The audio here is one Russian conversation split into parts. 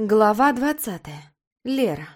Глава двадцатая. Лера.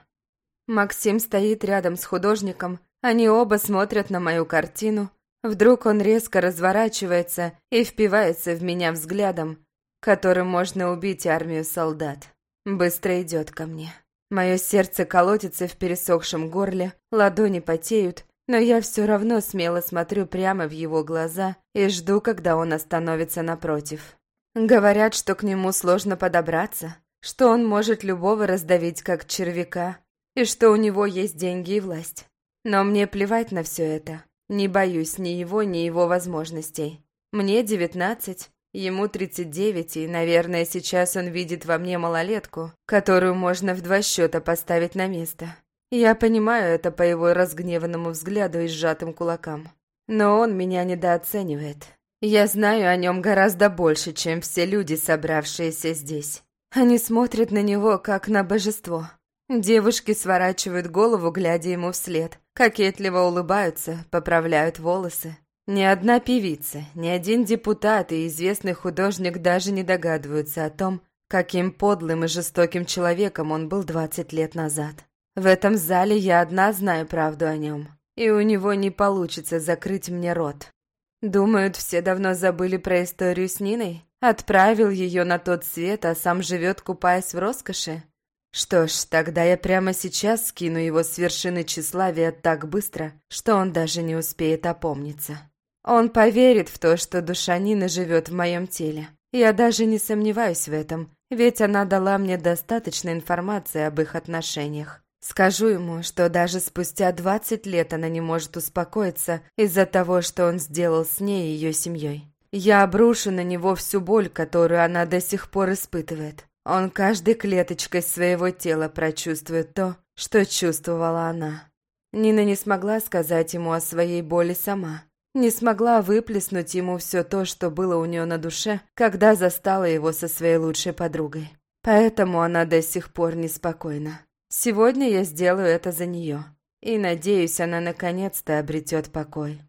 Максим стоит рядом с художником, они оба смотрят на мою картину. Вдруг он резко разворачивается и впивается в меня взглядом, которым можно убить армию солдат. Быстро идет ко мне. Мое сердце колотится в пересохшем горле, ладони потеют, но я все равно смело смотрю прямо в его глаза и жду, когда он остановится напротив. Говорят, что к нему сложно подобраться, что он может любого раздавить, как червяка, и что у него есть деньги и власть. Но мне плевать на все это. Не боюсь ни его, ни его возможностей. Мне девятнадцать, ему тридцать девять, и, наверное, сейчас он видит во мне малолетку, которую можно в два счета поставить на место. Я понимаю это по его разгневанному взгляду и сжатым кулакам. Но он меня недооценивает. Я знаю о нем гораздо больше, чем все люди, собравшиеся здесь. Они смотрят на него, как на божество. Девушки сворачивают голову, глядя ему вслед, кокетливо улыбаются, поправляют волосы. Ни одна певица, ни один депутат и известный художник даже не догадываются о том, каким подлым и жестоким человеком он был 20 лет назад. В этом зале я одна знаю правду о нем, и у него не получится закрыть мне рот. Думают, все давно забыли про историю с Ниной? Отправил ее на тот свет, а сам живет, купаясь в роскоши? Что ж, тогда я прямо сейчас скину его с вершины тщеславия так быстро, что он даже не успеет опомниться. Он поверит в то, что душа Нины живет в моем теле. Я даже не сомневаюсь в этом, ведь она дала мне достаточно информации об их отношениях. Скажу ему, что даже спустя 20 лет она не может успокоиться из-за того, что он сделал с ней и ее семьей. Я обрушу на него всю боль, которую она до сих пор испытывает. Он каждой клеточкой своего тела прочувствует то, что чувствовала она. Нина не смогла сказать ему о своей боли сама. Не смогла выплеснуть ему все то, что было у нее на душе, когда застала его со своей лучшей подругой. Поэтому она до сих пор неспокойна. Сегодня я сделаю это за нее. И надеюсь, она наконец-то обретет покой.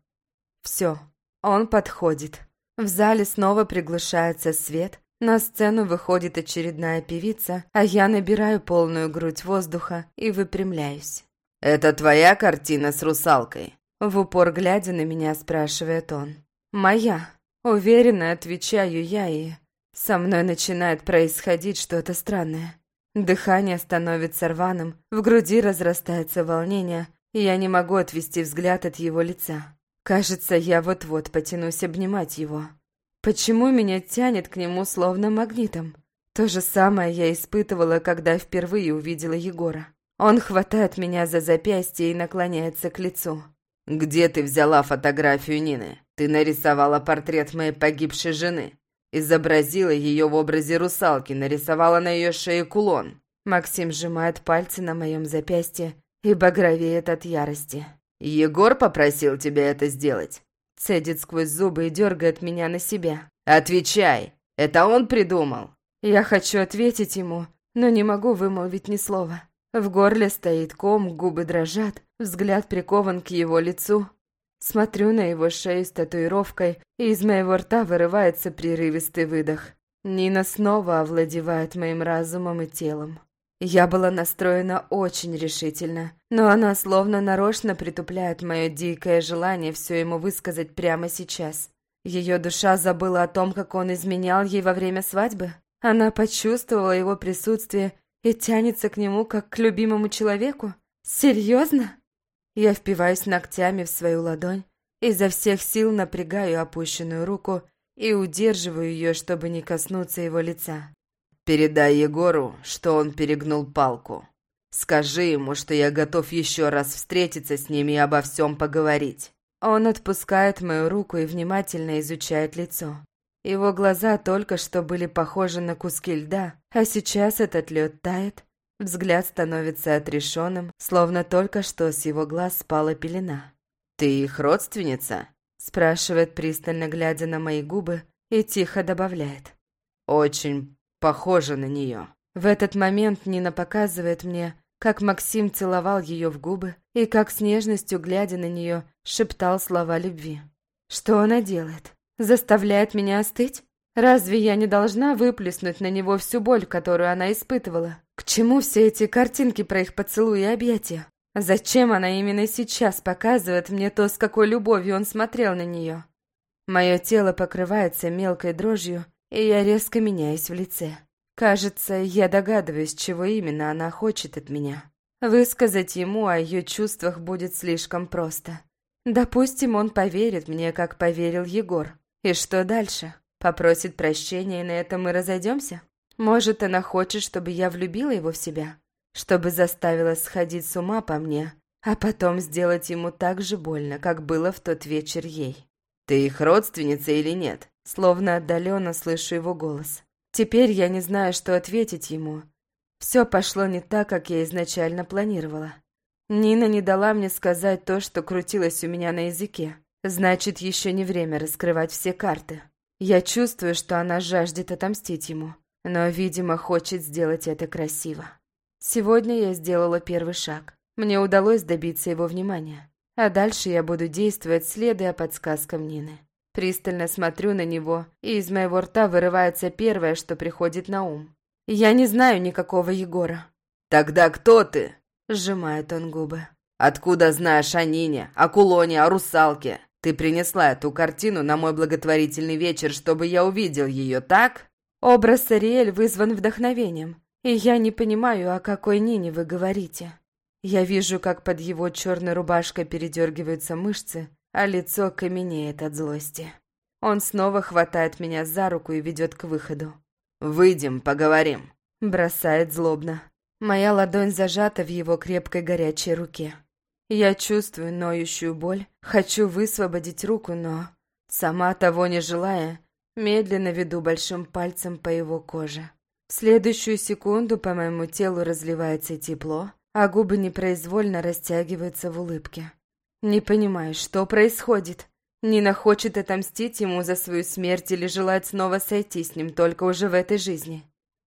Все, он подходит. В зале снова приглушается свет, на сцену выходит очередная певица, а я набираю полную грудь воздуха и выпрямляюсь. «Это твоя картина с русалкой?» В упор глядя на меня, спрашивает он. «Моя». Уверенно отвечаю я, и со мной начинает происходить что-то странное. Дыхание становится рваным, в груди разрастается волнение, и я не могу отвести взгляд от его лица. Кажется, я вот-вот потянусь обнимать его. Почему меня тянет к нему словно магнитом? То же самое я испытывала, когда впервые увидела Егора. Он хватает меня за запястье и наклоняется к лицу. «Где ты взяла фотографию Нины? Ты нарисовала портрет моей погибшей жены. Изобразила ее в образе русалки, нарисовала на ее шее кулон». Максим сжимает пальцы на моем запястье и багровеет от ярости. «Егор попросил тебя это сделать?» Цедит сквозь зубы и дергает меня на себя. «Отвечай! Это он придумал!» Я хочу ответить ему, но не могу вымолвить ни слова. В горле стоит ком, губы дрожат, взгляд прикован к его лицу. Смотрю на его шею с татуировкой, и из моего рта вырывается прерывистый выдох. Нина снова овладевает моим разумом и телом. Я была настроена очень решительно, но она словно нарочно притупляет мое дикое желание все ему высказать прямо сейчас. Ее душа забыла о том, как он изменял ей во время свадьбы. Она почувствовала его присутствие и тянется к нему, как к любимому человеку. Серьезно? Я впиваюсь ногтями в свою ладонь, изо всех сил напрягаю опущенную руку и удерживаю ее, чтобы не коснуться его лица. Передай Егору, что он перегнул палку. Скажи ему, что я готов еще раз встретиться с ними и обо всем поговорить». Он отпускает мою руку и внимательно изучает лицо. Его глаза только что были похожи на куски льда, а сейчас этот лед тает. Взгляд становится отрешенным, словно только что с его глаз спала пелена. «Ты их родственница?» спрашивает, пристально глядя на мои губы, и тихо добавляет. «Очень похожа на нее. В этот момент Нина показывает мне, как Максим целовал ее в губы и как с нежностью, глядя на нее, шептал слова любви. Что она делает? Заставляет меня остыть? Разве я не должна выплеснуть на него всю боль, которую она испытывала? К чему все эти картинки про их поцелуи и объятия? Зачем она именно сейчас показывает мне то, с какой любовью он смотрел на нее? Мое тело покрывается мелкой дрожью, и я резко меняюсь в лице. Кажется, я догадываюсь, чего именно она хочет от меня. Высказать ему о ее чувствах будет слишком просто. Допустим, он поверит мне, как поверил Егор. И что дальше? Попросит прощения, и на этом мы разойдемся? Может, она хочет, чтобы я влюбила его в себя? Чтобы заставила сходить с ума по мне, а потом сделать ему так же больно, как было в тот вечер ей. «Ты их родственница или нет?» Словно отдаленно слышу его голос. Теперь я не знаю, что ответить ему. Все пошло не так, как я изначально планировала. Нина не дала мне сказать то, что крутилось у меня на языке. Значит, еще не время раскрывать все карты. Я чувствую, что она жаждет отомстить ему, но, видимо, хочет сделать это красиво. Сегодня я сделала первый шаг. Мне удалось добиться его внимания. А дальше я буду действовать, следуя подсказкам Нины. Пристально смотрю на него, и из моего рта вырывается первое, что приходит на ум. «Я не знаю никакого Егора». «Тогда кто ты?» — сжимает он губы. «Откуда знаешь о Нине, о кулоне, о русалке? Ты принесла эту картину на мой благотворительный вечер, чтобы я увидел ее, так?» Образ Ариэль вызван вдохновением, и я не понимаю, о какой Нине вы говорите. Я вижу, как под его черной рубашкой передергиваются мышцы, а лицо каменеет от злости. Он снова хватает меня за руку и ведет к выходу. «Выйдем, поговорим», — бросает злобно. Моя ладонь зажата в его крепкой горячей руке. Я чувствую ноющую боль, хочу высвободить руку, но, сама того не желая, медленно веду большим пальцем по его коже. В следующую секунду по моему телу разливается тепло, а губы непроизвольно растягиваются в улыбке. Не понимаю, что происходит. Нина хочет отомстить ему за свою смерть или желает снова сойти с ним только уже в этой жизни.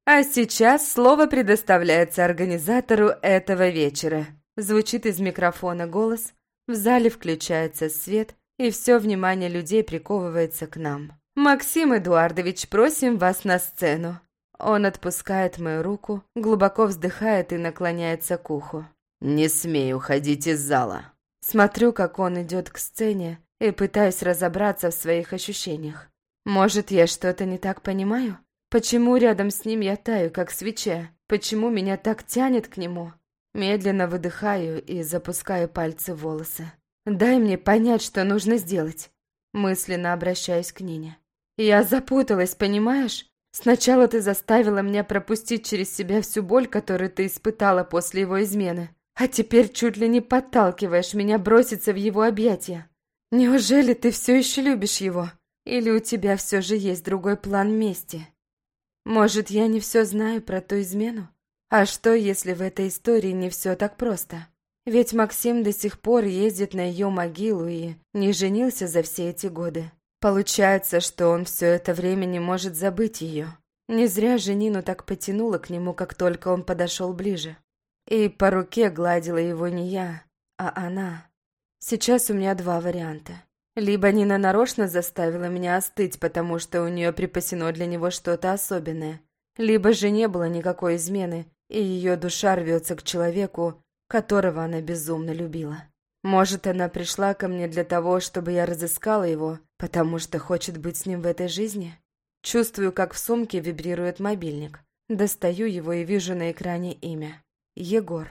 А сейчас слово предоставляется организатору этого вечера. Звучит из микрофона голос, в зале включается свет, и все внимание людей приковывается к нам. «Максим Эдуардович, просим вас на сцену». Он отпускает мою руку, глубоко вздыхает и наклоняется к уху. «Не смей уходить из зала», Смотрю, как он идет к сцене, и пытаюсь разобраться в своих ощущениях. Может, я что-то не так понимаю? Почему рядом с ним я таю, как свеча? Почему меня так тянет к нему? Медленно выдыхаю и запускаю пальцы в волосы. Дай мне понять, что нужно сделать. Мысленно обращаюсь к Нине. Я запуталась, понимаешь? Сначала ты заставила меня пропустить через себя всю боль, которую ты испытала после его измены. А теперь чуть ли не подталкиваешь меня броситься в его объятия. Неужели ты все еще любишь его? Или у тебя все же есть другой план мести? Может, я не все знаю про ту измену? А что, если в этой истории не все так просто? Ведь Максим до сих пор ездит на ее могилу и не женился за все эти годы. Получается, что он все это время не может забыть ее. Не зря Женину так потянуло к нему, как только он подошел ближе. И по руке гладила его не я, а она. Сейчас у меня два варианта. Либо Нина нарочно заставила меня остыть, потому что у нее припасено для него что-то особенное. Либо же не было никакой измены, и ее душа рвется к человеку, которого она безумно любила. Может, она пришла ко мне для того, чтобы я разыскала его, потому что хочет быть с ним в этой жизни? Чувствую, как в сумке вибрирует мобильник. Достаю его и вижу на экране имя. Егор.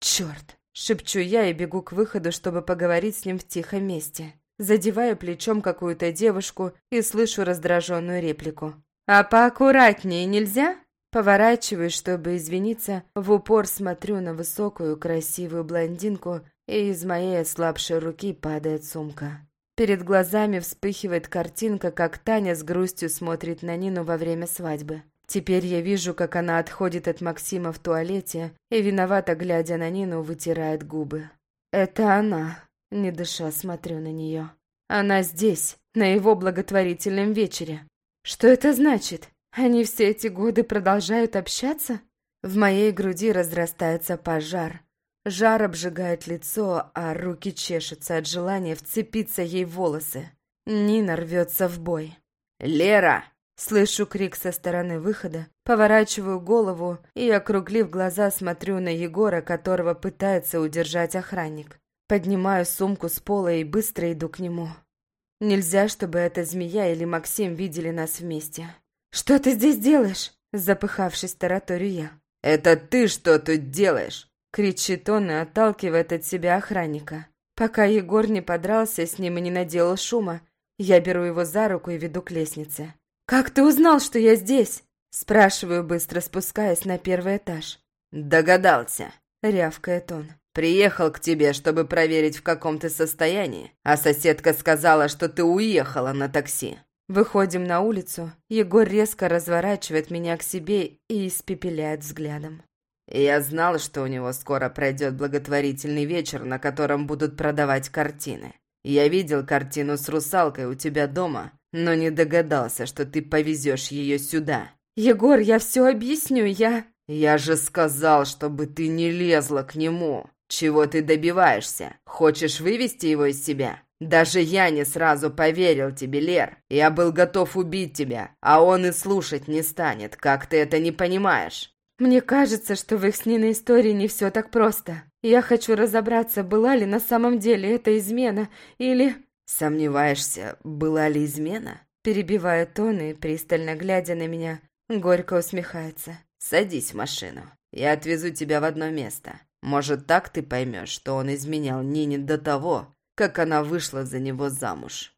Черт! Шепчу я и бегу к выходу, чтобы поговорить с ним в тихом месте. Задеваю плечом какую-то девушку и слышу раздраженную реплику. «А поаккуратнее нельзя?» Поворачиваюсь, чтобы извиниться, в упор смотрю на высокую, красивую блондинку, и из моей ослабшей руки падает сумка. Перед глазами вспыхивает картинка, как Таня с грустью смотрит на Нину во время свадьбы. Теперь я вижу, как она отходит от Максима в туалете и, виновато глядя на Нину, вытирает губы. Это она. Не дыша, смотрю на нее. Она здесь, на его благотворительном вечере. Что это значит? Они все эти годы продолжают общаться? В моей груди разрастается пожар. Жар обжигает лицо, а руки чешутся от желания вцепиться ей в волосы. Нина рвется в бой. «Лера!» Слышу крик со стороны выхода, поворачиваю голову и, округлив глаза, смотрю на Егора, которого пытается удержать охранник. Поднимаю сумку с пола и быстро иду к нему. Нельзя, чтобы эта змея или Максим видели нас вместе. «Что ты здесь делаешь?» Запыхавшись, тараторю я. «Это ты что тут делаешь?» Кричит он и отталкивает от себя охранника. Пока Егор не подрался с ним и не наделал шума, я беру его за руку и веду к лестнице. «Как ты узнал, что я здесь?» Спрашиваю, быстро спускаясь на первый этаж. «Догадался», — рявкает он. «Приехал к тебе, чтобы проверить, в каком ты состоянии, а соседка сказала, что ты уехала на такси». Выходим на улицу, Егор резко разворачивает меня к себе и испепеляет взглядом. «Я знал, что у него скоро пройдет благотворительный вечер, на котором будут продавать картины. Я видел картину с русалкой у тебя дома, но не догадался, что ты повезешь ее сюда». «Егор, я все объясню, я...» «Я же сказал, чтобы ты не лезла к нему. Чего ты добиваешься? Хочешь вывести его из себя?» Даже я не сразу поверил тебе, Лер. Я был готов убить тебя, а он и слушать не станет. Как ты это не понимаешь? Мне кажется, что в их с Ниной истории не все так просто. Я хочу разобраться, была ли на самом деле эта измена, или... Сомневаешься, была ли измена? Перебивает он и, пристально глядя на меня, горько усмехается. Садись в машину. Я отвезу тебя в одно место. Может, так ты поймешь, что он изменял Нине до того, как она вышла за него замуж.